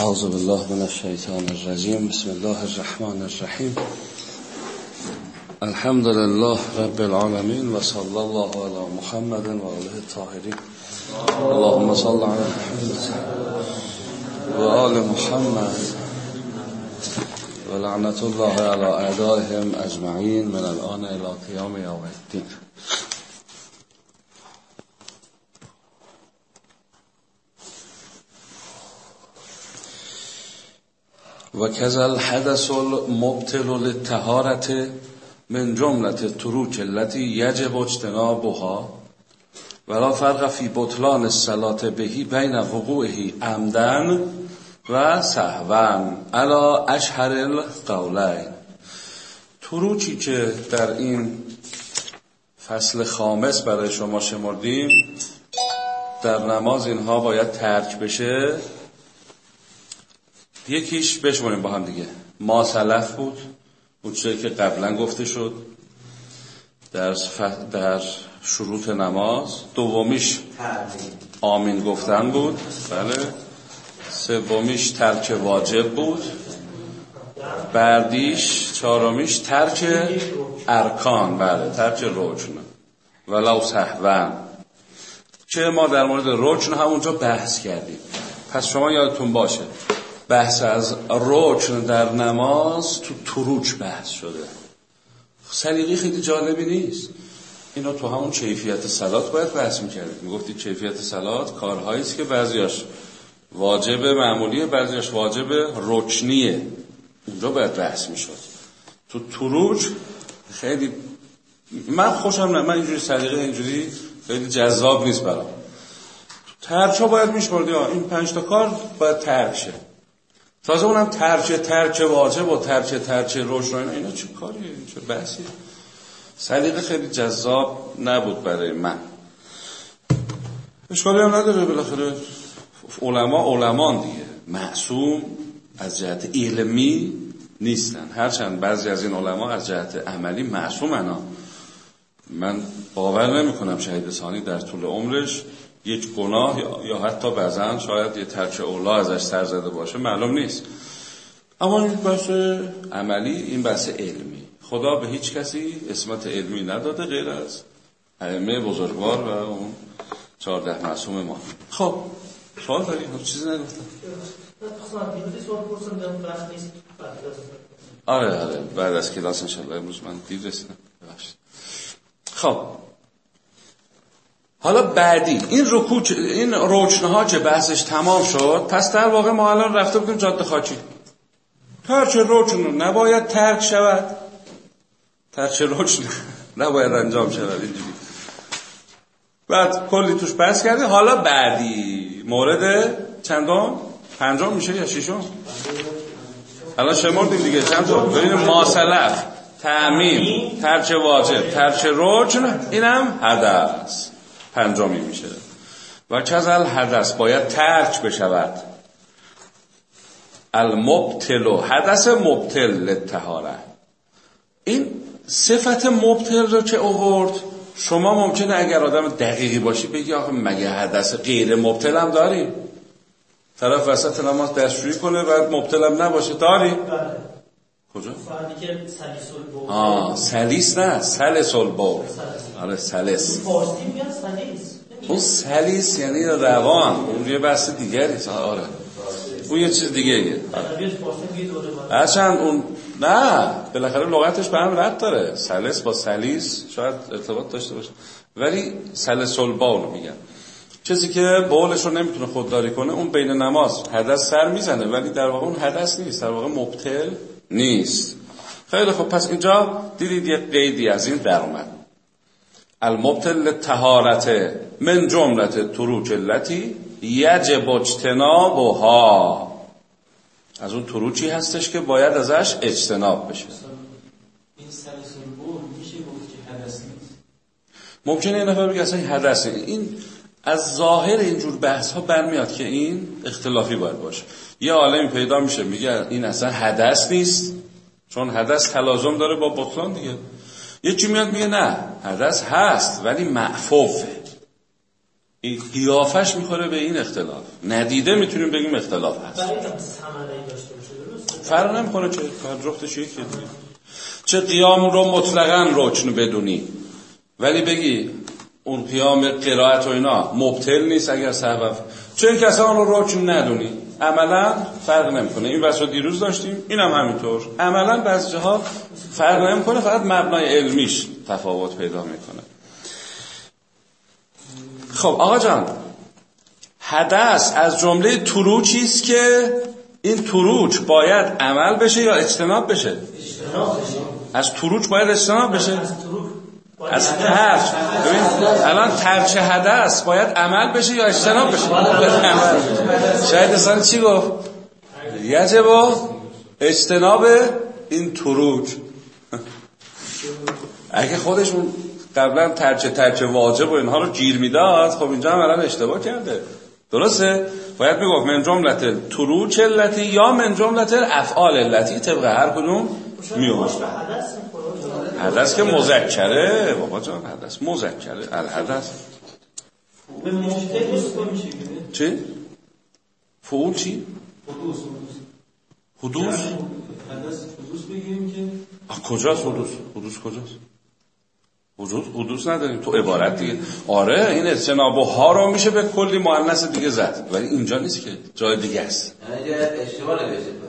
أعوذ بالله من الشيطان الرجيم. بسم الله الرحمن الرحيم. الحمد لله رب العالمين وصلى الله على محمد وآله الطاهرين. اللهم صل على محمد وآل محمد. ولعنة الله على أعدائهم أجمعين من الآن إلى قيام يوم الدين. و کذل حدث المبتل للتهارت من جملت تروک التي یجب اجتنابها. ولا فرق فی بطلان الصلاة بهی بین وقوعه عمدن و سهون علا اشهر القولین. تروکی که در این فصل خامس برای شما شمردیم در نماز اینها باید ترک بشه. یکیش بشماریم با هم دیگه. ما سلف بود اون چیزی که قبلا گفته شد. در, در شروط نماز. دومیش آمین گفتن بود. بله. سومیش ترک واجب بود. بعدیش چهارمیش ترک ارکان. بله ترک رکن ولو سهواً که ما در مورد رکن همونجا بحث کردیم. پس شما یادتون باشه بحث از رکن در نماز تو تروج بحث شده. سلیقی خیلی جالبی نیست. اینا تو همون کیفیت سلات باید بحث می‌کردید می‌گفتید کیفیت سلات کارهایی است که بعضیاش واجب معمولیه بعضیاش واجب رکنیه. اونجا باید بحث می‌شد. تو تروج خیلی من خوشم نه. من اینجوری سلیقه اینجوری خیلی جذاب نیست برام. ترچا باید میشمردی این پنج تا کار باید ترک شه. تازه اونم ترچه ترچه واجب و ترچه ترچه روشن اینا, اینا چه کاریه چه بحثی؟ سلیقه خیلی جذاب نبود برای من. اشکالی هم نداره بالاخره. علما علمان دیگه. معصوم از جهت علمی نیستن. هرچند بعضی از این علما از جهت عملی معصومن. من باور نمی کنم شهید ثانی در طول عمرش یک گناه یا حتی بعضا شاید یه ترک اولا ازش سر زده باشه معلوم نیست. اما این بحث عملی این بحث علمی. خدا به هیچ کسی اسمت علمی نداده غیر از ائمه بزرگوار و اون چهارده معصوم ما. خب سوال داری؟ چیزی نگفتم. آره آره. بعد از کلاس انشالله امروز من دیر رسیدم. خب حالا بعدی این رکوع این روچنه که بحثش تمام شد؟ پس در واقع ما الان رفته بودیم جاده خاکی. ترچه روچن نباید ترک شود. ترچه روچن نباید انجام شود اینجوری. بعد کلی توش بحث کردی حالا بعدی. مورد چندم؟ پنجم میشه یا ششم؟ الان شمردیم دیگه. چند تا؟ ببینیم. ماسلف تعمیم ترچه واجب ترچه روچن اینم حدث پنجمی میشه. و کزل حدث باید ترک بشود. المبتل و حدث مبتل لتهاره این صفت مبتل رو که اوورد شما ممکنه اگر آدم دقیقی باشی بگی آخه مگه حدث غیر مبتل هم داری؟ طرف وسط نماز دستشویی کنه و مبتل هم نباشه. کجا؟ آه سلیس نه سلس البول آره سلس فارسی میگن سلیس. اون سلیس یعنی روان اون یه بحث دیگری آره. اون یه چیز دیگه ایه. دوره ماده هرچند اون نه بالاخره لغتش به هم رد داره. سلس با سلیس شاید ارتباط داشته باشه. ولی سلس البول میگن. کسی که بولش رو نمی‌تونه خودداری کنه اون بین نماز حدث سر می‌زنه ولی در واقع اون حدث نیست. در واقع مبتل نیست. خیلی خب پس اینجا دیدید یه قیدی از این در اومد. المبتل تهارت من جملت تروج التي یجب اجتنابها از اون تروچی هستش که باید ازش اجتناب بشه. این بول میشه گفت که حدث نیست؟ ممکنه این نفر بگه اصلا حدث. این از ظاهر اینجور بحث ها برمیاد که این اختلافی باید باشه. یه عالمی پیدا میشه میگه این اصلا حدث نیست چون حدث تلازم داره با بطلان دیگه. یه چی میاد میگه نه حدث هست ولی معفوفه. این قیافش می‌خوره به این اختلاف. ندیده می‌تونیم بگیم اختلاف هست. فرق نمی‌کنه چه جفتش یکی چه قیام رو مطلقا رکن بدونی. ولی بگی اون قیام قرائت و اینا مبتل نیست اگر سهو چه اینکه اصلا اون رو رکن ندونی. عملا فرق نمی‌کنه. این بحث رو دیروز داشتیم اینم همینطور. عملا بعضی جاها فرق نمی‌کنه فقط مبنای علمیش تفاوت پیدا می‌کنه. خب آقا جان حدث از جمله تروچی است که این تروچ باید عمل بشه یا اجتناب بشه؟ اجتناب بشه. از تروچ باید اجتناب بشه؟ بشه. ببین الان ترچ حدث باید عمل بشه یا اجتناب بشه. شاید اصلا چی گفت؟ یجب اجتناب این تروج اگه خودشون قبلا ترچه ترچه واجب و اینها رو گیر می‌داد خب اینجا هم الان اشتباه کرده. درسته؟ باید می‌گفت من جملت تروج علتی یا من جملت افعال علتی طبق هر کدوم میومد. حدث که مذکره بابا جان حدث مذکره الحدث چی؟ فعول چی؟ حدوث حدوث؟ حدث حدوث بگیریم که کجاست حدوث؟ حدوث کجاست؟ حدوث حدوث نداریم تو عبارت دیگه آره این اجتناب و ها رو میشه به کلی مؤنث دیگه زد ولی اینجا نیست که جای دیگه است یعنی جای اشتباه نوشته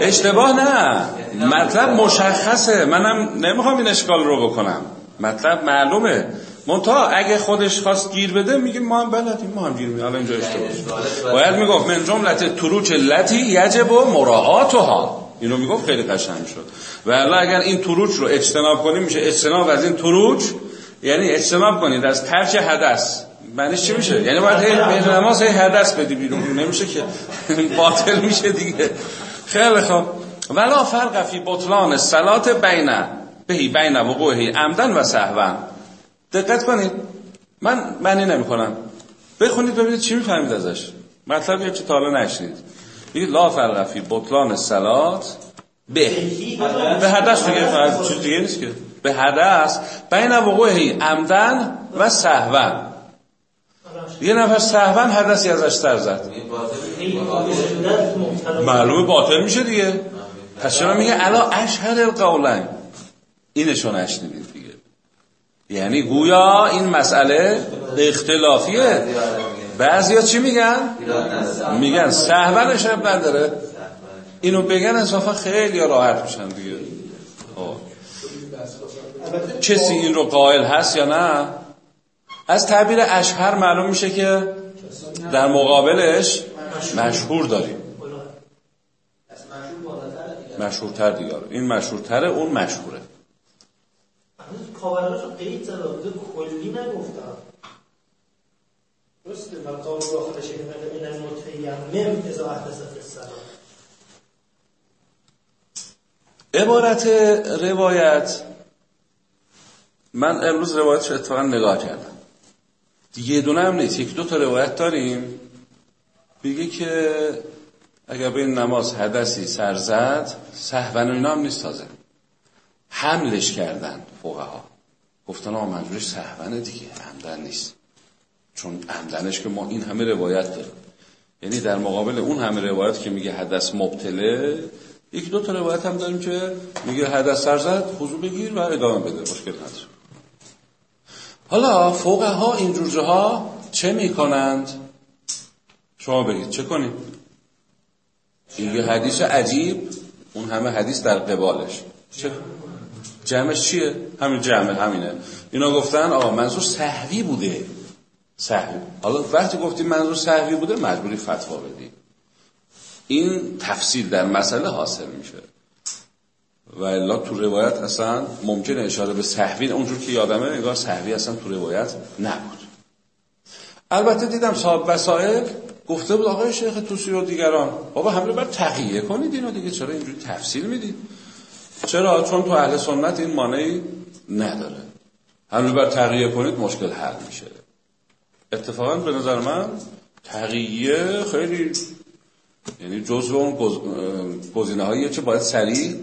اشتباه نه. مطلب مشخصه. منم نمی‌خوام این اشکال رو بکنم. مطلب معلومه. منتها اگه خودش خواست گیر بده میگیم ما هم بلدیم ما هم گیر میدیم. حالا اینجا اشتباه. باید می‌گفت من جملت تروچ لتی یجب و مراعاتها. اینو می‌گفت خیلی قشنگ شد. و اگر این تروچ رو اجتناب کنیم میشه اجتناب از این تروچ یعنی اجتناب کنید از ترچ حدث. معنیش چی میشه؟ یعنی باید هی نماز هی حدث بدی بیرون. نمیشه که باطل میشه دیگه. خیلی خوب. ولا فرق فی بطلان صلات بین بهی بین وقوعی عمدن و سهوا دقت کنید. من معنی نمی کنم بخونید ببینید چی می‌فهمید ازش. مطلب یه چی تا حالا نشنید. بگید لا فرق فی بطلان صلات به به حدث دیگه فقط چیز دیگه نیست که. به حدث بین وقوعی عمدن و سهوا یه نفر سهوا حدثی ازش سر زد. مبتلا معلومه باطل میشه دیگه. پس چرا میگه الا اشهر القولین. اینشو نشنیدید دیگه. یعنی گویا این مسئله اختلافیه. بعضیا چی میگن؟ میگن سهون اشرب نداره. اینو بگن اضافه خیلی راحت میشن دیگه. آه. کسی این رو قائل هست یا نه؟ از تعبیر اشهر معلوم میشه که در مقابلش مشهور داریم. مشهورتر دیگه. این مشهورتره اون مشهوره. رو قید زده بوده کلی نگفتم. درسته و قول داخل شکل من المتیمم اذا احدث فی الصلاه عبارت روایت من امروز روایتش اتفاقا نگاه کردم. یه دونه هم نیست. یک دو تا روایت داریم. بگه که اگر به این نماز حدثی سر زد سهون و اینا هم نیست تازه. حملش کردن فقها. گفتن آقا منظورش سهونه دیگه عمدن نیست. چون عمدنش که ما این همه روایت داریم. یعنی در مقابل اون همه روایت که میگه حدث مبتله یک دو تا روایت هم داریم که میگه حدث سر زد وضو بگیر و ادامه بده مشکل نداره. حالا فقها اینجور جاها چه می‌کنند؟ شما بگید چه کنید این یه حدیث عجیب اون همه حدیث در قبالش. چه؟ جمعش چیه؟ همین جمع همینه. اینا گفتن آقا منظور صحوی بوده. صحوی. حالا وقتی گفتیم منظور صحوی بوده مجبوری فتوا بدی. این تفصیل در مسئله حاصل میشه. و الا تو روایت اصلا ممکنه اشاره به صحوی اونجور که یادمه انگار صحوی اصلا تو روایت نبود. البته دیدم صاحب وسائل گفته بود آقای شیخ توسی و دیگران بابا همه باید تقیه کنید اینو دیگه چرا اینجوری تفصیل می‌دید؟ چرا؟ چون تو اهل سنت این مانعی نداره. همه باید تقیه کنید مشکل حل میشه. اتفاقا به نظر من تقیه خیلی یعنی جزو اون گزینه هاییه که باید سریع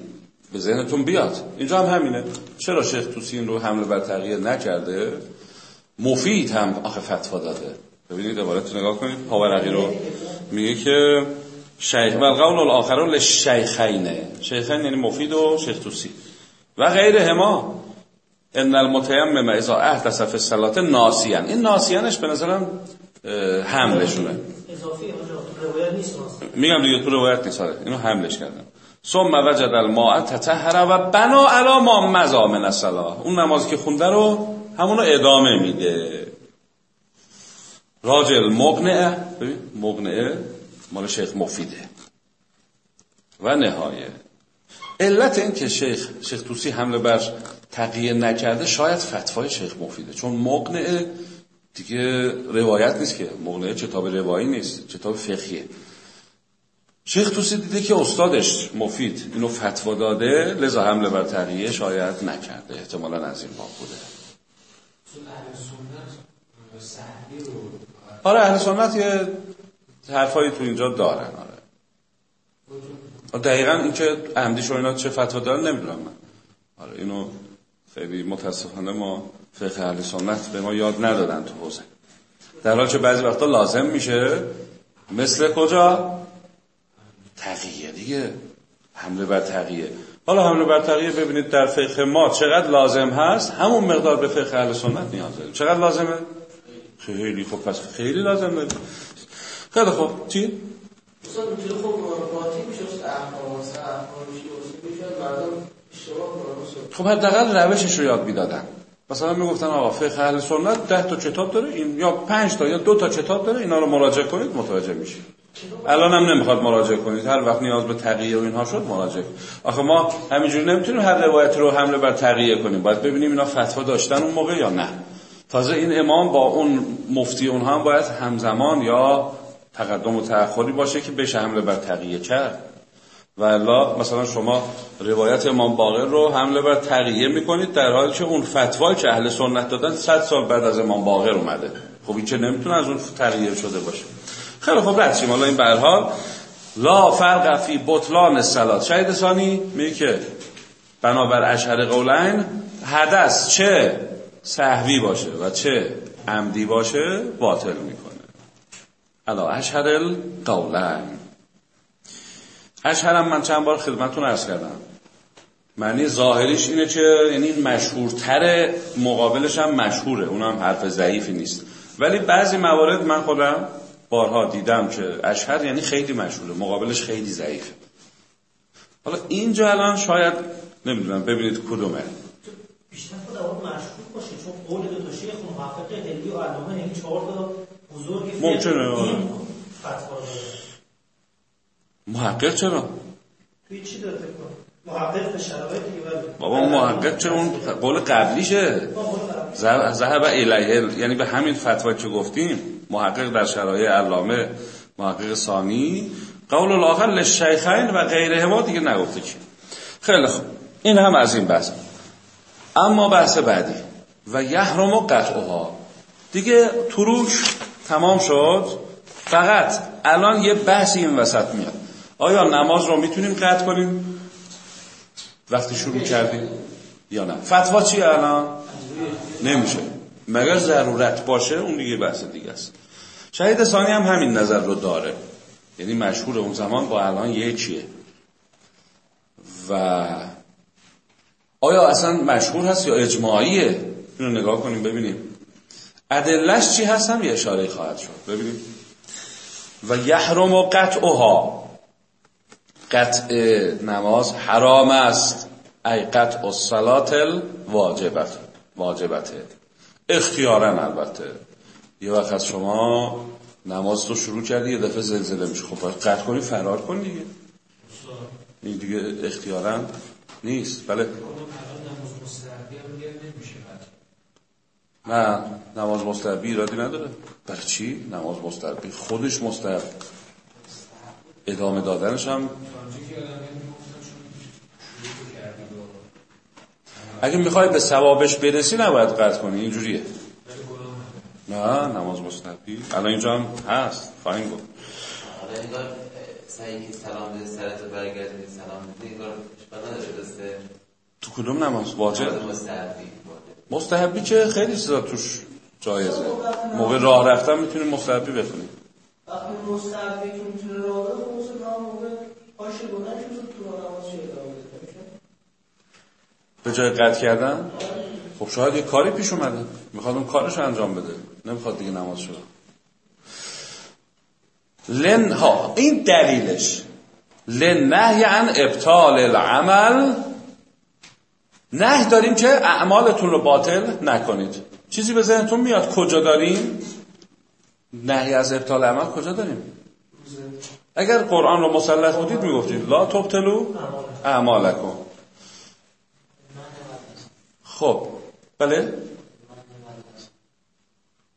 به ذهنتون بیاد. اینجا هم همینه. چرا شیخ توسی این رو حمله بر تغییر نکرده؟ مفید هم آخه فتوا داده. ببینید عبارت نگاه کنید. پاورقی رو میگه که شیخ و القول الاخر للشیخین. شیخین یعنی مفید و شیخ توسی و غیر هما. ان المتیمم اذا احدث فی الصلاه ناسیان. این ناسیانش به نظرم حملشونه. اضافی میگم دیگه تو روایت نیست. آره. اینو حملش کردم. ثم وجد الماء تطهر و بنا علی ما مضا من اون نمازی که خونده رو همونو ادامه میده. راجل مقنعه ببین مقنعه مال شیخ مفیده. و نهایه. علت این که شیخ شیخ توسی حمله بر تقیه نکرده شاید فتوای شیخ مفیده. چون مقنعه دیگه روایت نیست که مقنعه کتاب روایی نیست کتاب فقهیه. شیخ توسی دیده که استادش مفید اینو فتوا داده لذا حمله بر تقیه شاید نکرده. احتمالا از این باب بوده. آره اهل سنت یه حرفایی تو اینجا دارن آره. دقیقا این که عمدیش و اینا چه فتوا دارن نمی‌دونم من. آره اینو خیلی متاسفانه ما فقه اهل سنت به ما یاد ندادن تو حوزه. در حال که بعضی وقتا لازم میشه. مثل کجا؟ تقیه دیگه. حمله بر تقیه حالا حمله بر تقیه ببینید در فقه ما چقدر لازم هست. همون مقدار به فقه اهل سنت نیاز داریم. چقدر لازمه؟ خیلی. خب پس خیلی لازم داریم خیلی خب چی؟ خب حداقل روشش رو یاد می‌دادن. مثلا می‌گفتن آقا فقه اهل سنت ده تا کتاب داره این یا پنج تا یا دو تا کتاب داره اینا رو مراجعه کنید متوجه میشید. الان هم نمی‌خواد مراجعه کنید. هر وقت نیاز به تقیه و اینها شد مراجعه آخه ما همینجوری نمی‌تونیم هر روایت رو حمله بر تقیه کنیم. باید ببینیم اینا فتوا داشتن اون موقع یا نه. تازه این امام با اون مفتی اونها هم باید همزمان یا تقدم و تأخری باشه که بشه حمله بر تقیه کرد. و الا مثلا شما روایت امام باقر رو حمله بر تقیه می‌کنید در حالی که اون فتوایی که اهل سنت دادن صد سال بعد از امام باقر اومده. خب این که نمی‌تونه از اون تغییر شده باشه؟ خیلی خب رد حالا این به هر حال. لا فرق فی بطلان الصلات شهید ثانی میگه که بنابر اشهر قولین حدث چه سهوی باشه و چه عمدی باشه باطل می‌کنه. الا اشهر القولین اشهرم من چند بار خدمتتون عرض کردم. معنی ظاهریش اینه که یعنی مشهورتر مقابلش هم مشهوره. اونم حرف ضعیفی نیست. ولی بعضی موارد من خودم بارها دیدم که اشهر یعنی خیلی مشهوره مقابلش خیلی ضعیفه. حالا اینجا الان شاید نمی‌دونم ببینید کدومه. بیشتر خود اول مشهور باشه چون قول دو تا شیخ محقق دلی و علامه یعنی چهار تا بزرگ ممکنه، آره. این فتوا محقق چرا؟ توی چی داره محقق به شرایط دیگه بابا محقق چرا اون قول قبلیشه. ذهب الیه یعنی به همین فتوا که گفتیم. محقق در شرایع علامه محقق ثانی. قول الاخر للشیخین و غیرهما دیگه نگفته کی. خیلی خوب. این هم از این بحث. اما بحث بعدی. و یحرم و قطعها. دیگه تروک تمام شد. فقط الان یه بحثی این وسط میاد. آیا نماز رو می‌تونیم قطع کنیم؟ وقتی شروع کردیم یا نه؟ فتوا چیه الان؟ نمیشه. مگر ضرورت باشه اون دیگه بحث دیگه است. شهید ثانی هم همین نظر رو داره. یعنی مشهور اون زمان با الان یکیه و آیا اصلا مشهور هست یا اجماعیه؟ اینو نگاه کنیم ببینیم. ادلش چی هست هم یه اشاره خواهد شد. ببینیم. و یحرم و قطعها. قطع نماز حرام است. ای قطع الصلات الواجبت واجبته. اختیارا البته. یه وقت از شما نماز رو شروع کردی یه دفعه زلزله میشه. خب قطع کنی فرار کن دیگه. این دیگه اختیارا نیست. بله. نه نماز مستحبی ایرادی نداره. برای چی؟ نماز مستحبی. خودش مستحب. ادامه دادنش هم تا اونجا که آدم یعنی گفتن چون شروع کردید و اگه می‌خوای به ثوابش برسی نباید قطع کنی. اینجوریه. نه نماز مستحبی الان اینجا هم هست. خواهیم گفت سعی که سلام بده سرت رو برگردونی سلام بده. انگار اشکال نداره درسته؟ تو کدوم نماز؟ واجب؟ مستحبی. مستحبی که خیلی چیزا توش جایزه. موقع راه رفتن می‌تونیم مستحبی بخونیم. وقتی مستحبی که می‌تونه راه بره هم موقع پاشه بلند شد تو نماز چه ادامه بده میشه؟ به جای قطع کردن؟ خب شاید یه کاری پیش اومده. می‌خواد اون کارش انجام بده. نمی‌خواد دیگه نماز شده لن ها این دلیلش. لن نهی عن ابطال العمل. نه داریم که اعمالتون رو باطل نکنید. چیزی به ذهنتون میاد. کجا داریم؟ نهی از ابطال عمل کجا داریم؟ اگر قرآن رو مسلط بودید می‌گفتید لا تبتلو اعمالکم. خب بله؟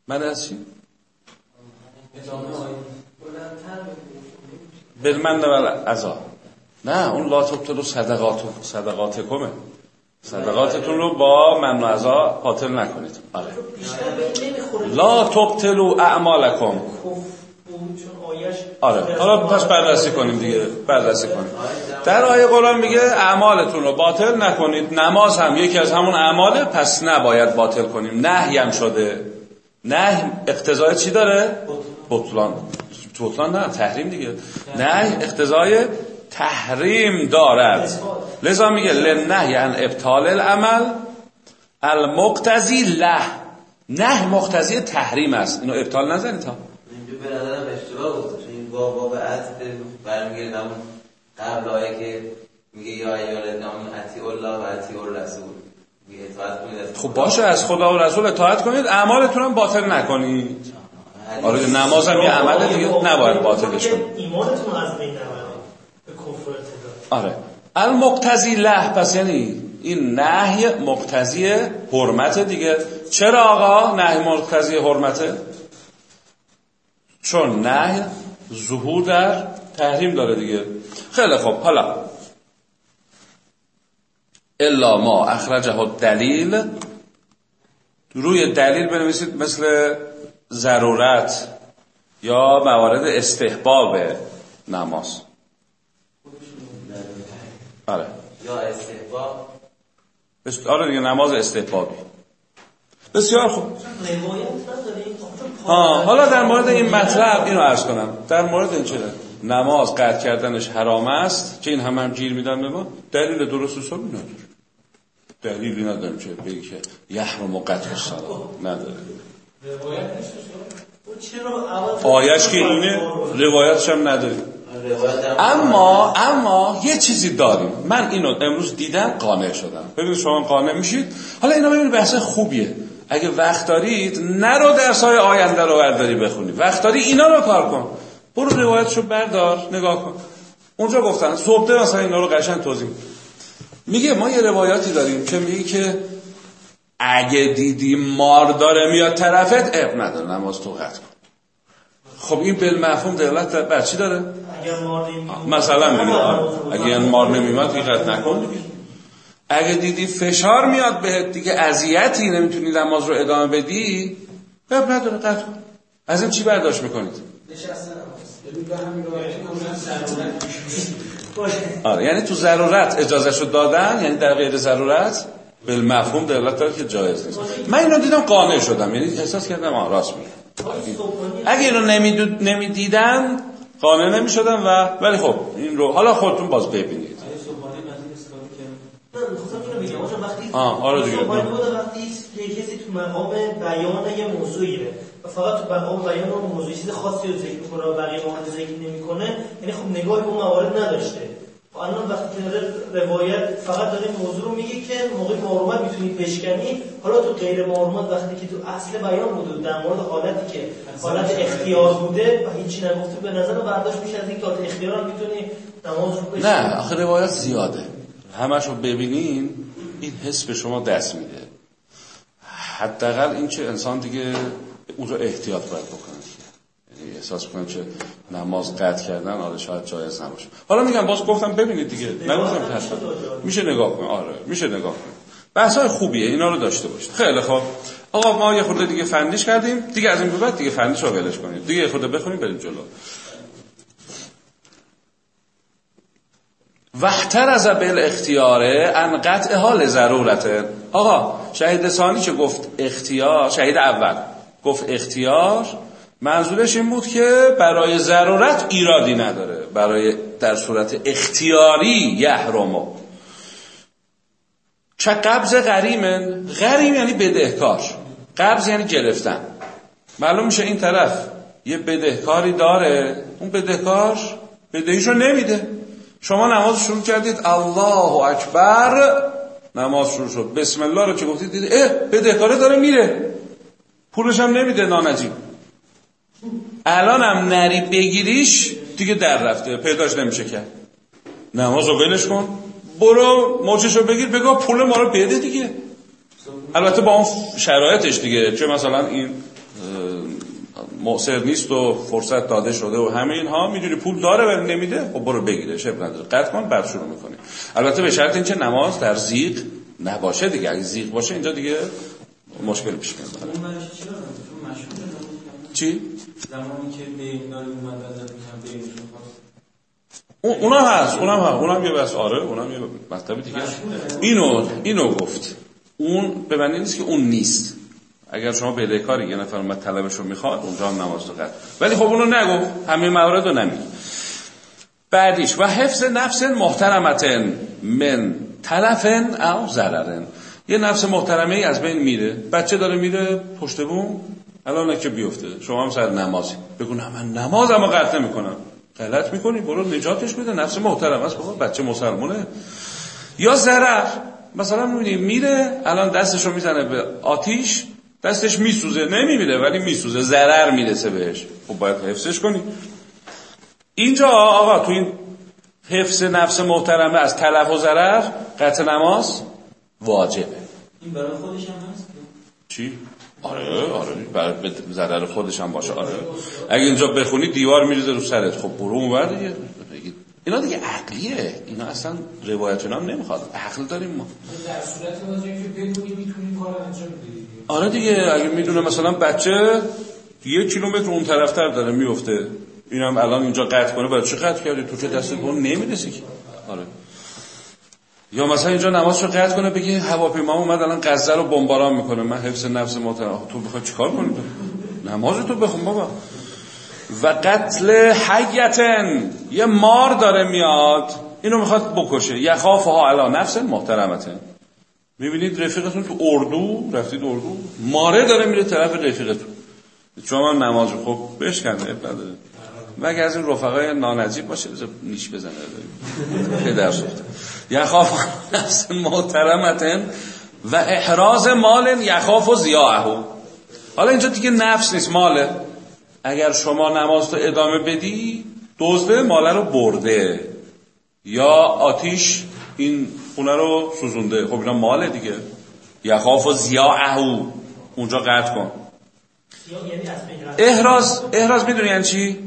من از چی؟ بالمن و العذا نه اون لا تبتلو صدقات صدقات کمه صدقاتتون رو با من و عذا باطل نکنید. آره لا تبتلو اعمالکم. بود چون آیش آره. حالا پس بررسی کنیم دیگه. بررسی کنیم. در آیه قرآن میگه اعمالتون رو باطل نکنید. نماز هم یکی از همون اعماله. پس نباید باطل کنیم. نهی هم شده. نه اقتضای چی داره؟ بطلان. بطلان. نه تحریم دیگه. نه اقتضای تحریم دارد. لذا میگه لنهی عن ابطال العمل المقتضی له. نه مقتضی تحریم است. اینو ابطال نزنید اینجا به نظرم اشتباه بود چون این با با به عطف برمیگرد همون قبل آیه که میگه یا ایال نام اطیع الله و اطیع الرسول. خب باشه از خدا و رسول اطاعت کنید. اعمالتون هم باطل نکنید آره نماز هم یه عمل دیگه نباید باطلش کنید ایمانتون از بین به کفر آره. المقتضی له. پس یعنی این نهی مقتضی حرمت دیگه. چرا آقا نهی مقتضی حرمته؟ چون نهی ظهور در تحریم داره دیگه. خیلی خب حالا. الا ما اخرجه دلیل روی دلیل بنویسید مثل ضرورت یا موارد استحباب نماز. آره. یا استحباب. آره دیگه نماز استحبابی. بسیار خوب. ها حالا در مورد این مطلب اینو عرض کنم. در مورد این چه نماز قطع کردنش حرام است که این همه هم گیر میدن به ما دلیل درست و ثابت نداره دلیلی نداریم چه بگی که یحرم قطع الصلاه نداره آیش که اینه روایتش هم هم اما اما یه چیزی داریم. من اینو امروز دیدم قانع شدم. ببینید شما قانع میشید. حالا اینا ببینید بحث خوبیه. اگه وقت دارید نرو درس های آینده رو برداری بخونی وقت داری اینا رو کار کن برو روایتشو بردار نگاه کن اونجا گفتن صبح مثلا اینا رو قشنگ توضیح. میگه ما یه روایاتی داریم که میگه که اگه دیدی مار داره میاد طرفت اب نداره نماز تو قطع کن خب این بالمفهوم دلالت بر چی داره اگر مار مثلا. موضوع اگه این مار نمیاد دیگه نکن. اگه دیدی فشار میاد بهت دیگه اذیتی نمی‌تونی نماز رو ادامه بدی. اب نداره قطع کن. از این چی برداشت می‌کنید. آره یعنی تو ضرورت اجازه شد دادن یعنی در غیر ضرورت. بالمفهوم دلالت داره که جایز نیست. من اینو دیدم قانع شدم یعنی احساس کردم آه راست میگه. اگه اینو نمی‌دیدن قانع نمی‌شدم و ولی خب این رو حالا خودتون باز ببینید نه می‌خواستم اینو بگم آقا وقتی آه، آره دیگه. وقتی یه کسی تو مقام بیان یه موضوعیه و فقط تو مقام بیان اون موضوع چیز خاصی رو ذکر می‌کنه و بقیه موارد ذکر نمی‌کنه یعنی خب نگاهی به اون موارد نداشته. و الان وقتی که داره روایت فقط داره موضوع رو میگه که موقع معلومات می‌تونی بشکنی حالا تو غیر معلومات وقتی که تو اصل بیان بوده در مورد حالتی که حالت اختیار بوده و هیچی نگفته به نظر برداشت میشه از این که اختیار هم می‌تونی نماز رو بشکنی. نه آخه روایت زیاده. همش رو ببینین این حس به شما دست میده. حداقل این چه انسان دیگه اونجا احتیاط باید بکنه. یعنی احساس کنم که نماز قطع کردن آره شاید جایز نباشه. حالا میگم باز گفتم ببینید دیگه. نگفتم تشکر میشه نگاه کن آره میشه نگاه کن بحث های خوبیه اینا رو داشته باشید. خیلی خوب. آقا ما یه خورده دیگه فندیش کردیم. دیگه از این به بعد دیگه فندیش رو ولش کنید. دیگه یه خورده بخونیم بریم جلو. وحتر از بل اختیاره ان قطع حال ضرورته. آقا شهید ثانی که گفت اختیار؟ شهید اول. گفت اختیار. منظورش این بود که برای ضرورت ایرادی نداره. برای در صورت اختیاری یحرمو. چه قبض غریمن غریم یعنی بدهکار. قبض یعنی گرفتن. معلوم میشه این طرف یه بدهکاری داره. اون بدهکار بدهیشو نمیده. شما نماز شروع کردید الله اکبر. نماز شروع شد. بسم الله رو که گفتید دید اه بدهکاره داره میره. پولش هم نمیده نانجیب. الان هم نری بگیریش دیگه در رفته پیداش نمیشه کرد. نماز رو ولش کن. برو موچش رو بگیر بگو پول ما رو بده دیگه. البته با اون شرایطش دیگه چه مثلا این مؤثر نیست و فرصت داده شده و همه اینها. می‌دونی پول داره ولی نمیده. خب برو بگیره. شب نداره قطع کن بعد شروع می‌کنی. البته به شرط اینکه نماز در زیق نباشه دیگه. اگه زیق باشه اینجا دیگه مشکل پیش میاد. چی زمانی که اون اونم هست. اونم هست. اونم یه بس آره اونم یه مطلب دیگه. اینو اینو گفت. اون به معنی نیست که اون نیست. اگر شما بدهکاری یه نفر اومد طلبش رو می‌خواد اونجا هم نماز رو قطع ولی خب اونو نگو. همه موارد رو نمی بعدیش و حفظ نفس محترمتن من تلفن او ضررن. یه نفس محترمه ای از بین میره. بچه داره میره پشت بوم. الان که بیفته. شما هم سر نمازی. بگو نه من نماز اما قطع نمی‌کنم. غلط می‌کنی. برو نجاتش بده. نفس محترم است بابا. بچه مسلمونه. یا ضرر. مثلا می‌بینی میره الان دستشو می‌زنه به آتیش. دستش میسوزه نمیمیره ولی میسوزه ضرر می‌رسه بهش. خب باید حفظش کنی. اینجا آقا تو این حفظ نفس محترمه از تلف و ضرر قطع نماز واجبه. این برای خودش هم هست؟ چی؟ آره آره برای ضرر خودش هم باشه آره. اگه اینجا بخونی دیوار میریزه رو سرت. خب برو اونور دیگه. اینا دیگه عقلیه. اینا اصلا روایت هم نمی‌خواد. عقل داریم ما. در صورت که بدونی می‌تونی کار انجام بدی. آره دیگه اگه می‌دونه مثلا بچه یه کیلومتر اون طرفتر داره میفته اینم الان اینجا قطع کنه باید چه قطع کردی؟ تو چه دستت به اون نمی‌رسی که. آره. یا مثلا اینجا نماز رو قطع کنه بگی هواپیما اومد الان غزه رو بمباران می‌کنه. من حفظ نفس محترم تو بخوای چیکار کنی؟ نماز تو بخون بابا. و قتل حیتن. یه مار داره میاد. اینو می‌خواد بکشه. یخافها علا نفس محترمتن می‌بینید رفیقتون تو اردو رفتید اردو؟ ماره داره میره طرف رفیقتون. شما هم نماز رو خب بشکنه اب نداره. مگه از این رفقای نانجیب باشه؟ بذار نیش بزنه. پدر سفته یخاف نفس محترمتن و احراز مال یخاف و زیاهو حالا اینجا دیگه نفس نیست ماله. اگر شما نماز تو ادامه بدی دزده ماله رو برده. یا آتیش این خونه رو سوزونده. خب اینا ماله دیگه. یخاف و زیاهو اونجا قطع کن. احراز احراز می‌دونی یعنی چی؟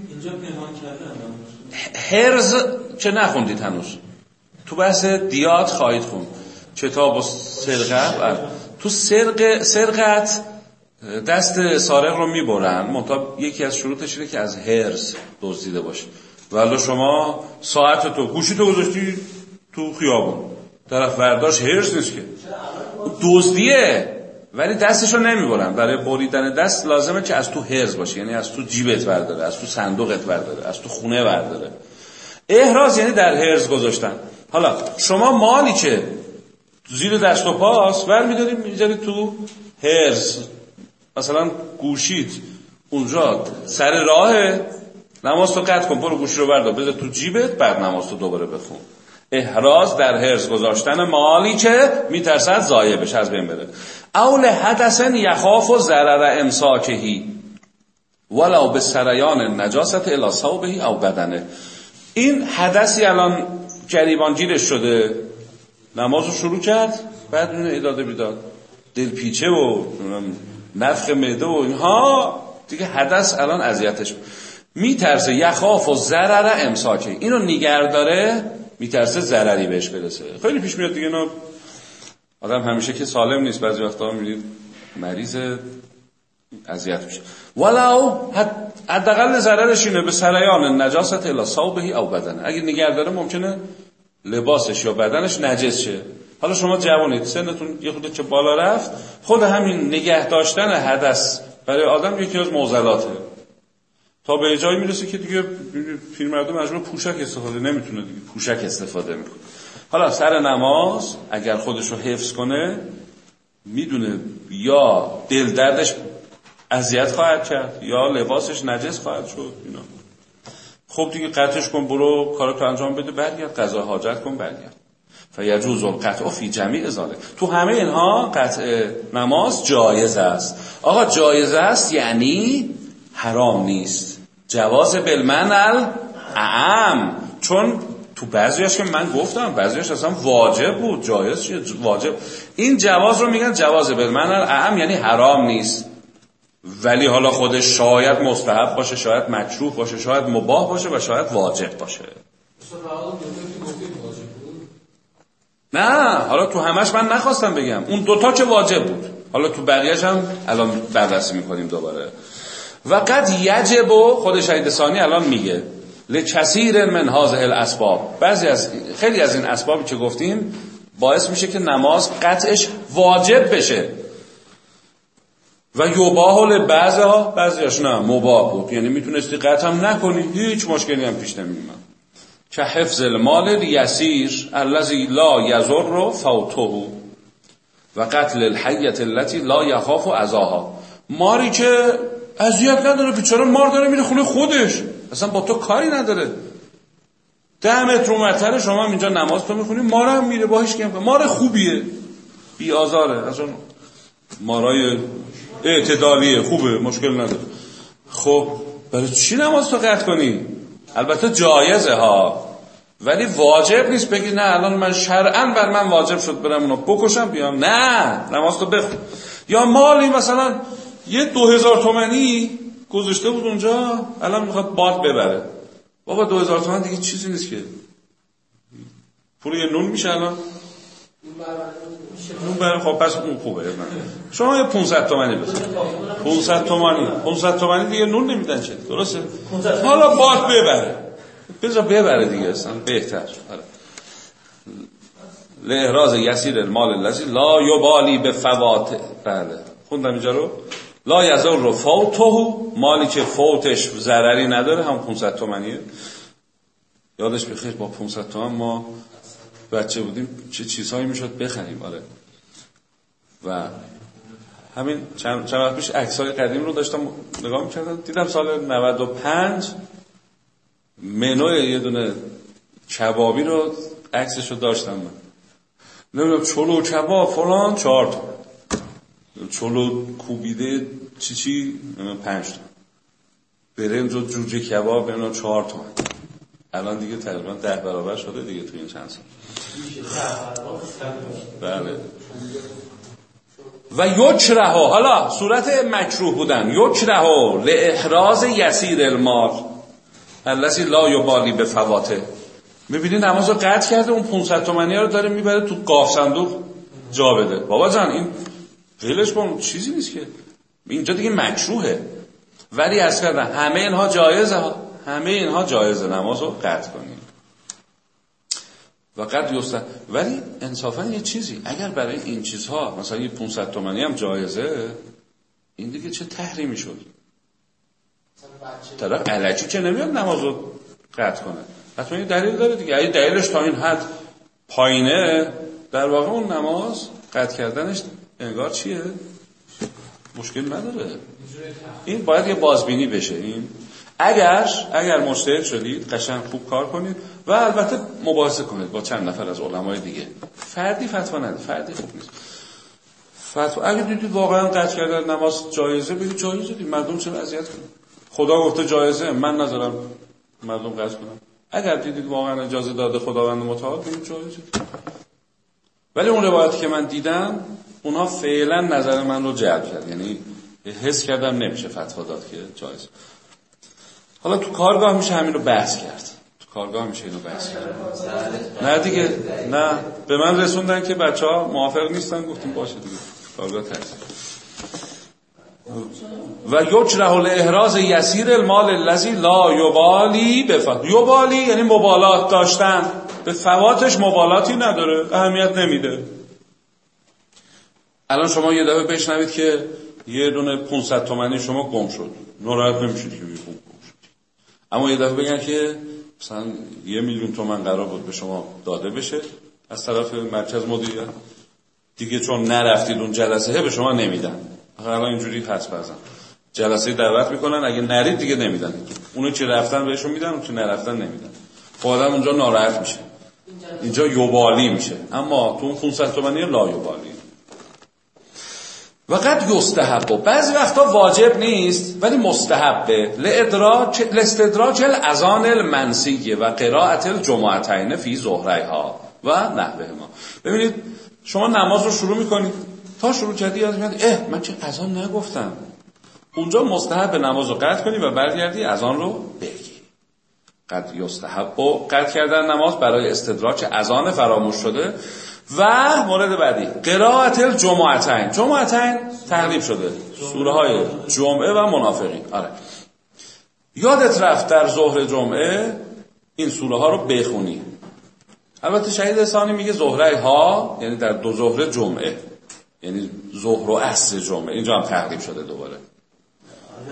هرز که نخوندید هنوز؟ تو بحث دیات خواهید خوند. کتاب و سرقت. بله. تو سرق سرقت دست سارق رو می‌برن. منتها یکی از شروطش اینه که از هرز دزدیده باشه. ولی شما ساعت تو گوشی تو گذاشتی تو خیابون. طرف برداشت هرز نیست که. دزدیه ولی دستش رو نمی‌برن. برای بریدن دست لازمه که از تو هرز باشه. یعنی از تو جیبت برداره از تو صندوقت برداره از تو خونه برداره. احراز یعنی در هرز گذاشتن. حالا شما مالی که زیر دست و پاس ور میدارید می‌ذارید تو هرز مثلا گوشید اونجا سر راه نماز تو قطع کن برو گوشی رو بردار. بذار تو جیبت بعد نماز تو دوباره بخون. احراز در هرز گذاشتن مالی که میترسد ضایع بشه از بین بره. اول حدثن یخاف و ضرر امساکهی. ولو به سریان نجاست الی صوبهی او بدنه. این حدثی الان گریبانگیرش شده. نماز رو شروع کرد بعد اون اداده بیداد دلپیچه و نفخ معده و اینها. دیگه حدث الان اذیتش میترسه. یخاف و ضرر امساکه اینو نگر داره میترسه ضرری بهش برسه. خیلی پیش میاد دیگه اینا آدم همیشه که سالم نیست بعضی وقتا می‌بینید مریض اذیت میشه. ولو حداقل ضررش اینه به سریان نجاست الا صوبهی او بدنه اگه نگر داره ممکنه لباسش یا بدنش نجس شه. حالا شما جوانید سنتون یه خود که بالا رفت خود همین نگه داشتن حدث برای آدم یکی از معضلاته. تا به جایی می‌رسه که دیگه پیرمرد مجبور پوشک استفاده نمی‌تونه دیگه. پوشک استفاده می‌کنه. حالا سر نماز اگر خودش رو حفظ کنه می‌دونه یا دل دردش اذیت خواهد کرد یا لباسش نجس خواهد شد اینا. خب دیگه قطعش کن برو کارتو انجام بده برگرد. قضا حاجت کن برگرد. فیجوز القطع فی جمیع ذالک تو همه اینها قطع نماز جایز است. آقا جایز است یعنی حرام نیست. جواز بالمن اعم چون تو بعضیش که من گفتم بعضیش اصلا واجب بود جایز واجب. این جواز رو میگن جواز بالمن اعم یعنی حرام نیست. ولی حالا خودش شاید مستحب باشه شاید مکروه باشه شاید مباح باشه و شاید واجب باشه. نه حالا تو همش من نخواستم بگم. اون دوتا که واجب بود. حالا تو بقیهش هم الان بررسی می‌کنیم دوباره. و قد یجب و خود شهید ثانی الان میگه. لکثیر من هذه الاسباب. بعضی از خیلی از این اسبابی که گفتیم باعث میشه که نماز قطعش واجب بشه. و یباه لبعضها. بعضیاش نه مباه بود. یعنی می‌تونستی قطع هم نکنی. هیچ مشکلی هم پیش نمیومد که حفظ المال یسیر الذی لا یضر فوته. و قتل الحیت التي لا یخاف عزاها. ماری که اذیت نداره بیچاره مار داره میره خونه خودش. اصلا با تو کاری نداره. ده متر اونورتر شما اینجا نماز تو می‌خونی مار هم میره باهش که مار خوبیه. بی آزاره اون مارای اعتدالیه خوبه مشکل نداره. خب برای چی نماز تو قطع کنی؟ البته جایزه ها. ولی واجب نیست بگی نه الان من شرعا بر من واجب شد برم اونو بکشم بیام. نه نماز تو بخون. یا مالی مثلا یه دو هزار تومنی گذاشته بود اونجا الان می‌خواد باد ببره. بابا دو هزار تومن دیگه چیزی نیست که. پول یه نون میشه الان. نون برای خب پس اون خوبه. من. شما یه 500 تومنی بزن. 500 تومانی 500 تومنی دیگه نون نمیدن چه؟ درسته؟ حالا باد ببره. بذار ببره دیگه اصلا بهتر. لحراز یسیر المال الذی لا یبالی به فوات بله. خوندم اینجا رو؟ لا یزر رو فوته مالی که فوتش ضرری نداره هم 500 تومنیه. یادش بخیر با 500 تومن ما بچه بودیم. چه چیزهایی می‌شد بخریم آره. و همین چند, وقت پیش عکس های قدیم رو داشتم نگاه می‌کردم. دیدم سال 95 منو یه دونه کبابی رو عکسش رو داشتم. من نمی‌دونم چلو کباب فلان چهار تا. چلو کوبیده چی چی؟ پنج تا. برنج و جوجه کباب اینا چهار تا الان دیگه تقریبا ده برابر شده دیگه تو این چند سال. بله. و یکره حالا صورت مکروه بودن. یکره لاحراز یسیر المال. الذی لا یبالی به فواته می‌بینی نماز رو قطع کرده اون 500 تومانی رو داره می‌بره تو قاف صندوق جا بده. بابا جان این قیلش کن چیزی نیست که. اینجا دیگه مکروهه ولی از کردن همه اینها جایزه ها. همه اینها جایزه. نماز رو قطع کنیم. و قد یستن ولی انصافا یه چیزی. اگر برای این چیزها مثلا یه 500 تومانی هم جایزه این دیگه چه تحریمی شد؟ طرف علکی که نمیاد نماز رو قطع کنه. حتما یه دلیل داره دیگه. اگه دلیلش تا این حد پایینه. در واقع اون نماز قطع کردنش انگار چیه؟ مشکل نداره. این باید یه بازبینی بشه. این اگر اگر مشتهد شدید قشنگ خوب کار کنید و البته مباحثه کنید با چند نفر از علمای دیگه. فردی فتوا نده فردی خوب نیست. فتوا اگه دیدید واقعا قطع کردن نماز جایزه بگید جایزه دید مردم چرا اذیت کنید خدا گفته جایزه. من نذارم مردم قطع کنم اگر دیدید واقعا اجازه داده خداوند متعال بگید جایزه. ولی اون روایتی که من دیدم اونها فعلا نظر من رو جلب کرد. یعنی حس کردم نمیشه فتوا داد که جایز. حالا تو کارگاه میشه همین رو بحث کرد. تو کارگاه میشه اینو بحث کرد. نه دیگه نه. به من رسوندن که بچه ها موافق نیستن گفتیم باشه دیگه. کارگاه تحصیل و یکره احراز یسیر المال الذی لا یبالی بفت یبالی یعنی مبالات داشتن. به فواتش مبالاتی نداره. اهمیت نمیده. الان شما یه دفعه بشنوید که یه دونه 500 تومنی شما گم شد. ناراحت نمیشید که گم شد اما یه دفعه بگن که مثلا یه میلیون تومن قرار بود به شما داده بشه. از طرف مرکز مدیریت. دیگه چون نرفتید اون جلسه به شما نمیدن. حالا اینجوری هست بزن. جلسه دعوت می‌کنن اگه نرید دیگه نمیدن. اونو که رفتن بهشون میدن اون که نرفتن نمیدن. خب آدم اونجا ناراحت میشه. اینجا یوبالی میشه. اما تو اون 500 تومنی لا یوبالی و قد یستحب. بعضی وقتا واجب نیست ولی مستحبه لاستدراج الاذان المنسیه و قرائت الجمعتین فی ظهرها و نحوه ما ببینید شما نماز رو شروع می‌کنید. تا شروع کردی یاد میاد اه من چه اذان نگفتم. اونجا مستحب نماز رو قطع کنی و برگردی اذان رو بگی. قد یستحب و قطع کردن نماز برای استدراج اذان فراموش شده. و مورد بعدی. قرائت الجمعتین. جمعتین تحریف شده. سوره های جمعه و منافقین. آره. یادت رفت در ظهر جمعه این سوره ها رو بخونی. البته شهید ثانی میگه ظهره ها یعنی در دو ظهر جمعه. یعنی ظهر و عصر جمعه. اینجا هم تحریف شده دوباره.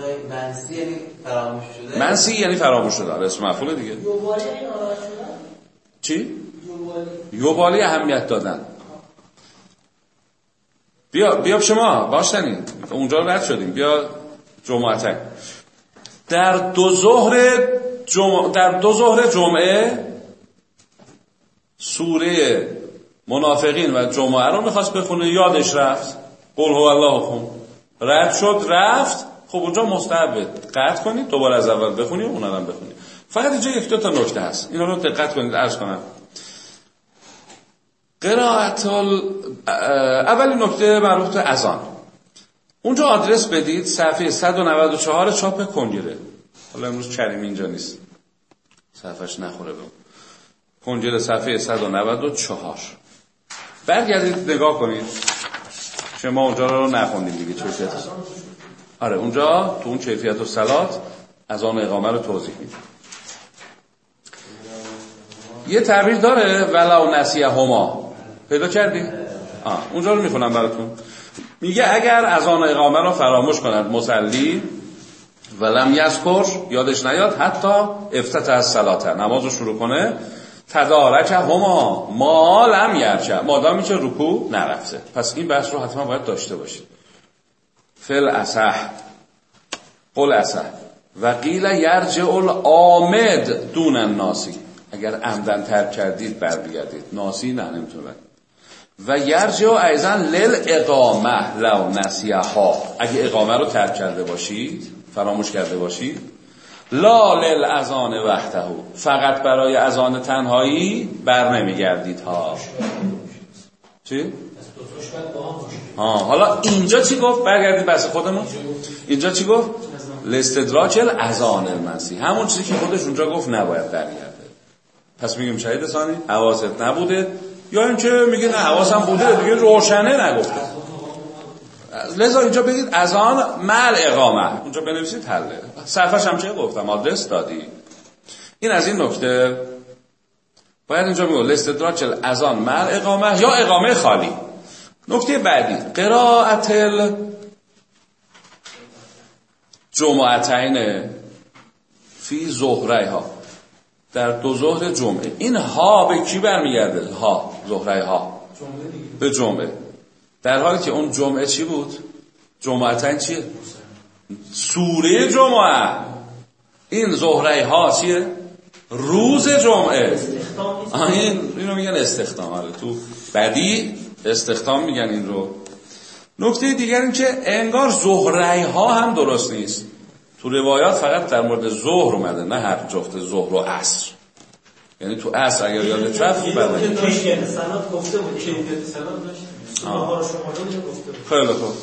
آیا منسی یعنی فراموش شده؟ منسی یعنی فراموش شده. آره، اسم مفعول دیگه. ناراحت شدن چی؟ یوبالی اهمیت دادن. بیا بیا شما باشتنی اونجا رد شدیم. بیا جمعتک در دو ظهر جمعه در دو ظهر جمعه سوره منافقین و جمعه رو می‌خواست بخونه. یادش رفت. قل هو الله خون رد شد رفت. خب اونجا مستحبه. قطع کنید. دوباره از اول بخونید اون هم بخونید. فقط اینجا یک دو تا نکته هست. اینا رو دقت کنید عرض کنم. قرائت ال... اولین نکته مربوط به اذان. اونجا آدرس بدید صفحه 194 چاپ کنگره حالا امروز کریمی اینجا نیست. صفحش نخوره به اون کنجره صفحه 194 برگردید نگاه کنید. شما اونجا رو نخوندیم دیگه کیفیت آره اونجا تو اون کیفیت و سلات از آن اقامه رو توضیح میده یه تعبیر داره ولو نسیه هما پیدا کردی؟ آه. اونجا رو می‌خونم براتون. میگه اگر از آن اقامه را فراموش کند مسلی ولم یذکر یادش نیاد حتی افتتح از سلاته نماز رو شروع کنه. تدارک هما ما لم یرجع. مادامی که رکوع نرفته. پس این بحث رو حتما باید داشته باشید. فل اصح قل اصح و قیل یرجع العامد دون الناسی. اگر عمدن ترک کردید برگردید ناسی نه نمی‌تونه. و یرجع ایزن لل اقامه لو ها اگه اقامه رو ترک کرده باشید فراموش کرده باشید لا لل ازان وحده. فقط برای ازان تنهایی بر نمیگردید ها. چی؟ ها حالا اینجا چی گفت؟ برگردید بس خودمون. اینجا چی گفت؟ لستدراج الازان المسیح. همون چیزی که خودش اونجا گفت نباید برگرده. پس میگیم شهید ثانی حواست نبوده. یا اینکه میگه نه حواسم بوده دیگه روشنه نگفته لذا اینجا بگید از آن مل اقامه اونجا بنویسید حله صرفش هم چه گفتم؟ آدرس دادی. این از این نکته. باید اینجا بگو لستدراج از آن مل اقامه یا اقامه خالی؟ نکته بعدی قرائت جمعتین فی زهره ها در دو ظهر جمعه. این ها به کی برمیگرده؟ ها زهره ها. به جمعه. در حالی که اون جمعه چی بود؟ جمعتین چیه؟ سوره جمعه. این زهره ها چیه؟ روز جمعه. این اینو میگن استخدام. آره تو بدی استخدام میگن این رو. نکته دیگر این که انگار زهره ها هم درست نیست. تو روایات فقط در مورد ظهر اومده نه هر جفت ظهر و عصر. یعنی تو عصر اگر یادت رفت کیفیت سند گفته بود کیفیت سند داشت خیلی خوب.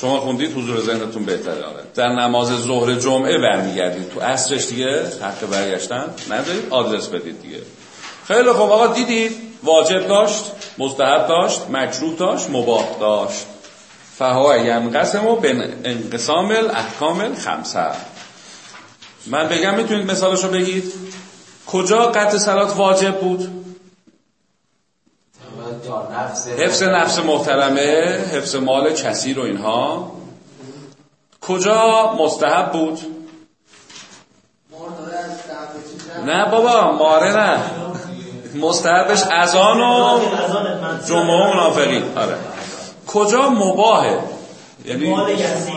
شما خوندید حضور ذهنتون بهتره. آره. در نماز ظهر جمعه برمیگردید. تو عصرش دیگه حق برگشتن ندارید. آدرس بدید دیگه. خیلی خوب. آقا دیدید؟ واجب داشت مستحب داشت مکروه داشت مباح داشت. فهو ینقسم و به انقسام الاحکام الخمسه. من بگم می‌تونید مثالشو بگید؟ کجا قطع سلات واجب بود؟ نفس حفظ نفس محترمه حفظ مال کسی رو اینها. کجا مستحب بود؟ نه بابا ماره نه. مستحبش اذان و. جمعه و منافقین. آره. کجا مباهه؟ یعنی مال یسیر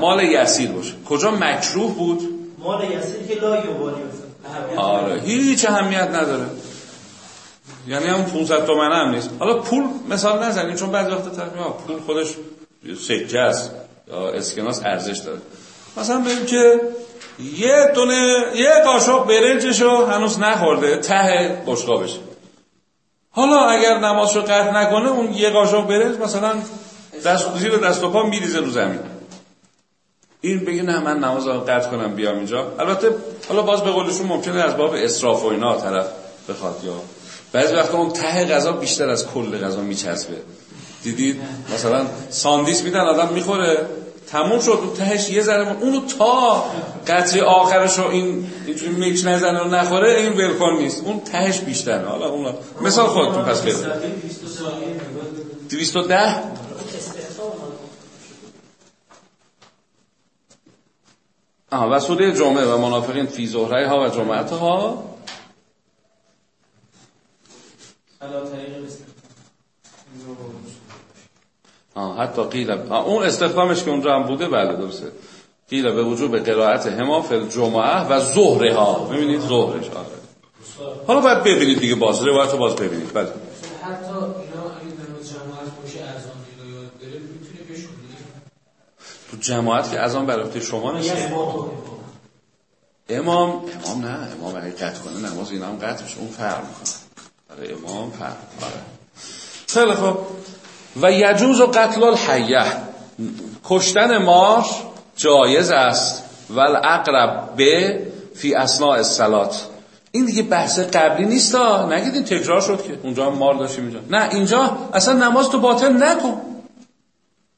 مال یسیر باشه. کجا مکروه بود؟ مال یسیر که لا اهمیت آره هیچ اهمیت نداره. یعنی هم 500 تومنه هم نیست. حالا پول مثال نزنیم چون بعضی وقت آه، پول خودش سکه است یا اسکناس ارزش داره. مثلا بگیم که یه دونه یه قاشق برنجشو هنوز نخورده ته بشقابش. حالا اگر نمازشو قطع نکنه اون یه قاشق برنج مثلا دست زیر دست و پا میریزه رو زمین. این بگه نه من نماز رو قطع کنم بیام اینجا. البته حالا باز به قولشون ممکنه از باب اسراف و اینا طرف بخواد یا بعضی وقتا اون ته غذا بیشتر از کل غذا میچسبه دیدید؟ مثلا ساندیس میدن آدم می‌خوره. تموم شد اون تهش یه ذره اونو تا قطره آخرش رو این اینجوری میکش نزنه و نخوره این ولکن نیست. اون تهش بیشتره. حالا اون مثال خودتون پس بده 210 و سوره جمعه و منافقین فی زهره ها و جمعت ها. آه حتی قیل اون استخدامش که اونجا هم بوده بله درسته. قیل به وجوب قرائت هما فی الجمعه و زهره ها ببینید زهرش آره. حالا باید ببینید دیگه باز روایت رو باز ببینید. بله حتی اینا اگه نماز جماعت باشه اذان رو یاد بره می‌تونه بشونی تو جماعت که از آن برای شما نیست امام امام نه امام اگه قطع کنه نماز اینا هم قطع میشه اون فرق می‌کنه. برای امام فرق. آره. خیلی خب و یجوز و قتل الحیه. کشتن مار جایز است. و اقرب به فی اسناء الصلات. این دیگه بحث قبلی نیست نگید این تکرار شد که اونجا هم مار داشتیم اینجا. نه اینجا اصلا نماز تو باطل نکن.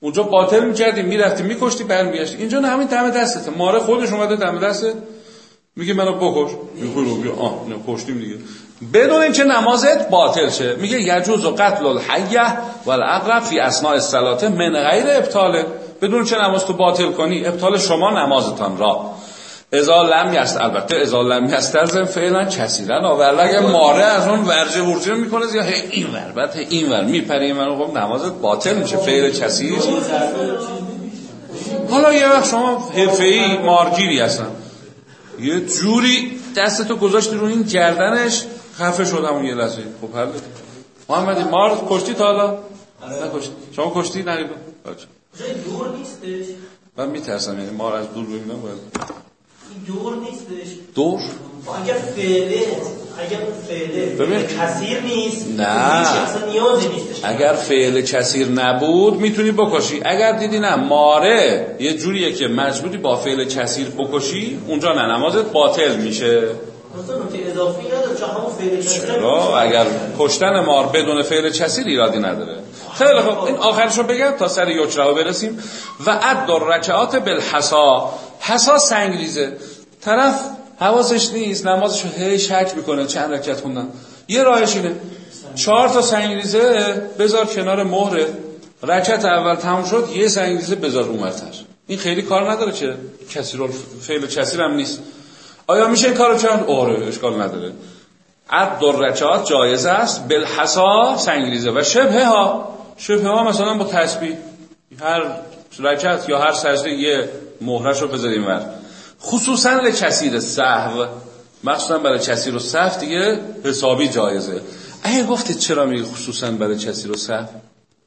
اونجا باطل می‌کردی می‌رفتی میکشتی برمیگشتی. اینجا نه همین دم دستته. ماره خودش اومده دم دسته میگه منو بکش. میگه رو بیا آه نه کشتیم دیگه. بدون اینکه نمازت باطل شه. میگه یجوز و قتل الحیه و الاقرب فی اسناء الصلاه من غیر ابطاله. بدون چه نماز تو باطل کنی ابطال شما نمازتان را. ازا لم یست. البته ازا لم یسترزم فعلا کسیرن ولی اگه ماره از اون ورجه ورجه می‌کنه هی این ور بعد هی این ور. میپری من خب نمازت باطل میشه فعل کثیر. حالا یه وقت شما حرفه‌ای مارگیری هستن. یه جوری دستتو گذاشتی رو این گردنش خفه شد همون یه لحظه. خب حل. محمدی مار کشتی تا حالا؟ نکشتی شما کشتی؟ نه دور نیستش؟ من میترسم یعنی مار از دور ببینم. باید این دور نیستش. دور؟ اگر فعله اگر فعله ببین. کثیر نیست نه. اصلا نیازی نیستش. اگر فعل کثیر نبود می‌تونی بکشی. اگر دیدی نه ماره یه جوریه که مجبوری با فعل کثیر بکشی اونجا نه نمازت باطل میشه. اضافی نداره. چرا اگر کشتن مار بدون فعل کثیر ایرادی نداره. خیلی خب این آخرشو بگم تا سر یکرا برسیم. و عد رکعات بالحسا حسا سنگریزه طرف حواسش نیست نمازشو هی شک می‌کنه چند رکعت خوندن. یه راهش اینه. چهار تا سنگریزه بذار کنار مهره رکعت اول تموم شد یه سنگریزه بذار اونورتر این خیلی کار نداره چه؟ کسی رو فعل کثیر هم نیست. آیا میشه این کارو کرد؟ آره اشکال نداره. عد رکعات جایز است بالحسا سنگریزه و شبه ها شبه ها مثلا با تسبیح. هر رکعت یا هر سجده یه مهرش رو بذاریم ور. خصوصا لکثیر سهو. مخصوصا برای کثیر و سهو دیگه حسابی جایزه. اگه گفتید چرا میگه خصوصا برای کثیر و سهو؟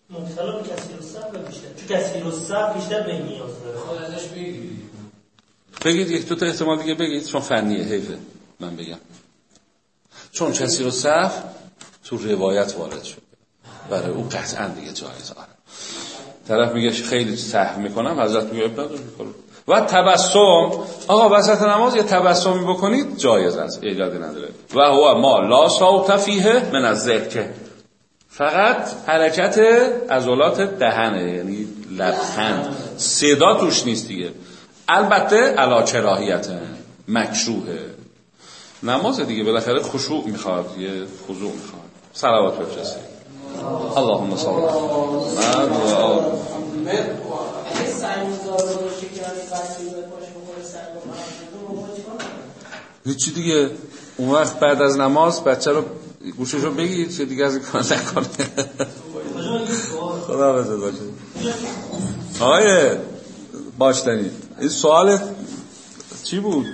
مبتلا به کثیر الصبر بیشتر. چون کثیر الصبر بیشتر به نیاز داره. خود ازش بگیری بگید یک دو تا احتمال دیگه بگید. چون فنیه حیفه. من بگم. چون کثیر و صف تو روایت وارد شده. برای او قطعا دیگه جایز آره. طرف میگه خیلی سهو می‌کنم حضرت میگه و تبسم آقا وسط نماز یه تبسمی بکنید جایز است ایجادی نداره. و هو ما لا صوت فیه من از ذکر. فقط حرکت عضلات دهنه یعنی لبخند. صدا توش نیست دیگه. البته علا کراهیته مکروهه. نماز دیگه بالاخره خشوع می‌خواد یه خضوع می‌خواد. صلوات بفرستید اللهم صل محمد و کنم هیچی دیگه اون وقت بعد از نماز بچه رو گوشش رو بگید که دیگه از این کار نکنه خدا بزرگ باشه آقای باشتنی این سوال چی بود؟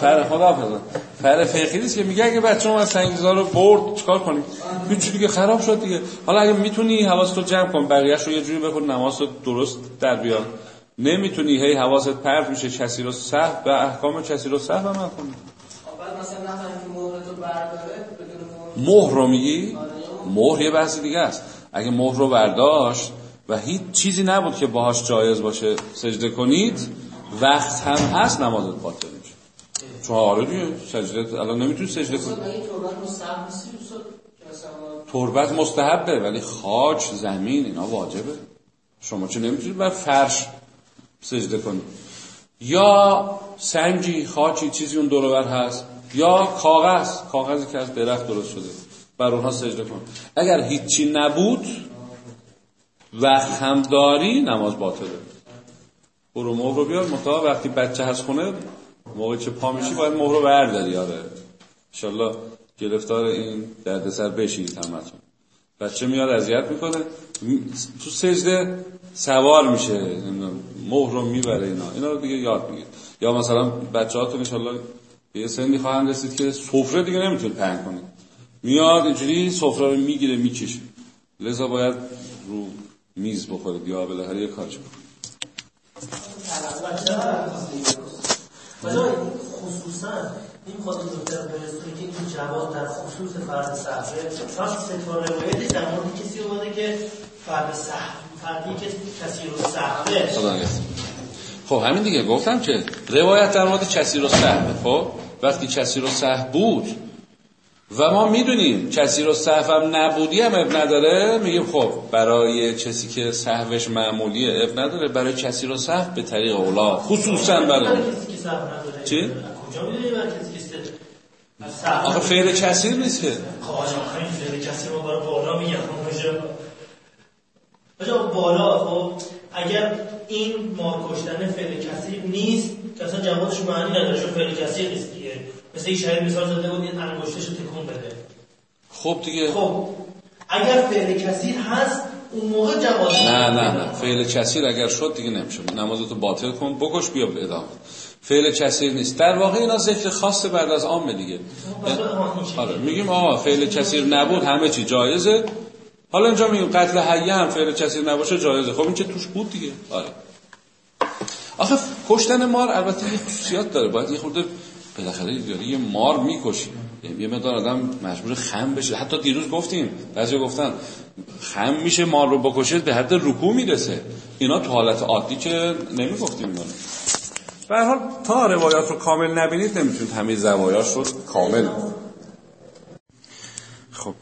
فرق خدا حافظ فر فقهی نیست که میگه اگه بچه از سنگیزا رو برد چیکار کنیم؟ هیچ دیگه خراب شد دیگه. حالا اگه می‌تونی حواست رو جمع کن بقیه‌اش رو یه جوری بکن نماز رو درست در بیار. نمی‌تونی هی حواست پرت میشه کسی رو صح و احکام کسی رو صح عمل کنی. مهر رو میگی؟ مهر یه بحث دیگه است. اگه مهر رو برداشت و هیچ چیزی نبود که باهاش جایز باشه سجده کنید وقت هم هست نمازت باطل میشه. چون آره دیگه سجده الان نمی‌تونی سجده کنی. تربت مستحبه ولی خاک زمین اینا واجبه. شما چه نمی‌تونید بر فرش سجده کنید یا سنگی خاکی چیزی اون دور هست. یا کاغذ کاغذی که از درخت درست شده. بر اونها سجده کن. اگر هیچی نبود وقت هم داری نماز باطله. برو رو بیار متا وقتی بچه هست خونه موقعی که پا میشی باید مهر رو برداری آره. انشالله گرفتار این دردسر بشید همتون. بچه میاد اذیت می‌کنه. تو سجده سوار میشه مهر رو می‌بره اینا. اینا رو دیگه یاد میگید یا مثلا بچه هاتون انشالله به یه سنی خواهند رسید که سفره دیگه نمی‌تونید پهن کنید. میاد اینجوری سفره رو می‌گیره می‌کشه. لذا باید رو میز بخورید یا بالاخره یه کارش بکنید آجا خصوصا این خواهد دکتر برسونه که این جواب در خصوص فرد صحبه چون ستاره روایتی در مورد کسی اومده که فرد صحبه فردی که کسی رو صحبه. خب همین دیگه گفتم که روایت در مورد کسی رو صحبه خب؟ وقتی کسی رو صحب بود. و ما می‌دونیم کسی رو صحب هم نبودی هم اب نداره میگیم خب برای کسی که صحبش معمولیه اب نداره برای کسی رو صحب به طریق اولا خصوصا برای کسی که چی؟ کجا می‌دونی برای کسی که صحبه آخه فعل کثیر نیست که. خب فعل کسی رو برای بالا میگم. آجا بالا خب اگر این مار کشتن فعل کثیر نیست که اصلا جوابش معنی نداره چون فعل کثیر نیست. مثل این شهر مثال زده بود این انگشتش رو تکون بده. خب دیگه. خب اگر فعل کثیر هست اون موقع جواز نه نه نه. فعل کثیر اگر شد دیگه نمیشه نمازتو باطل کن بکش بیا به ادامه. فعل کثیر نیست. در واقع اینا ذکر خاص بعد از عامه دیگه. آره میگیم آقا فعل کثیر نبود همه چی جایزه. حالا اینجا میگیم قتل حیه هم فعل کثیر نباشه جایزه. خب این که توش بود دیگه؟ آره. آخه کشتن مار البته یه خصوصیات داره. باید یه خورده بالاخره داره یه مار می‌کشی. یه مقدار آدم مجبور خم بشه. حتی دیروز گفتیم بعضی گفتن خم میشه مار رو بکشه به حد رکوع می‌رسه. اینا تو حالت عادی که نمی‌گفتیم اینا. به هر حال تا روایات رو کامل نبینید نمی‌تونید همه زوایاش رو کامل خب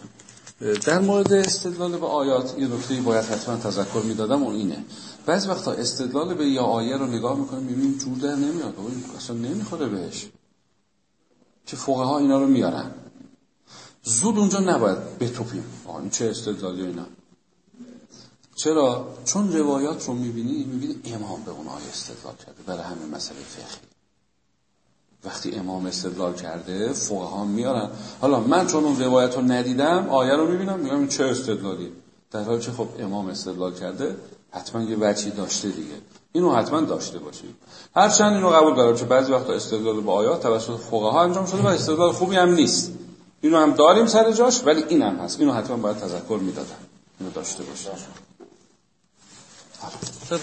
در مورد استدلال به آیات یه نکته باید حتما تذکر می‌دادم اون اینه. بعضی وقتا استدلال به یا آیه رو نگاه می‌کنیم می‌بینیم جور در نمیاد. بابا این اصلا نمی‌خوره بهش. که فقها ها اینا رو میارن. زود اونجا نباید بتوپیم این چه استدلالی اینا. چرا؟ چون روایات رو می‌بینی می‌بینی امام به اون آیه استدلال کرده برای همین مسئله فقهی. وقتی امام استدلال کرده فقها میارن. حالا من چون اون روایت رو ندیدم آیه رو می‌بینم میگم چه استدلالی. در حالی که خب امام استدلال کرده حتما یه وجهی داشته دیگه. اینو حتما داشته باشید هرچند اینو قبول دارم که بعضی وقتا استدلال با آیات توسط فقها انجام شده و استدلال خوبی هم نیست. اینو هم داریم سر جاش ولی این هم هست. اینو حتما باید تذکر می‌دادم اینو داشته باشید آره.